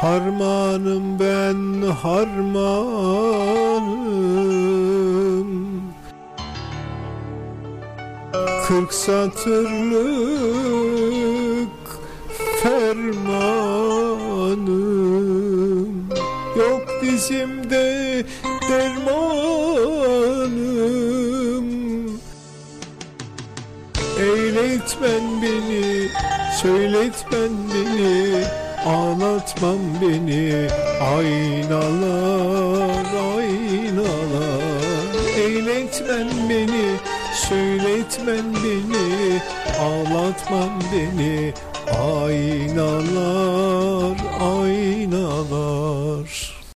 Harmanım ben harmanım. Kırk satırlık fermanım. Yok dizimde dermanım. Eğletmen beni, söyletmen beni Ağlatmam beni aynalar aynalar. Eğletmen beni söyletmen beni Ağlatmam beni aynalar aynalar.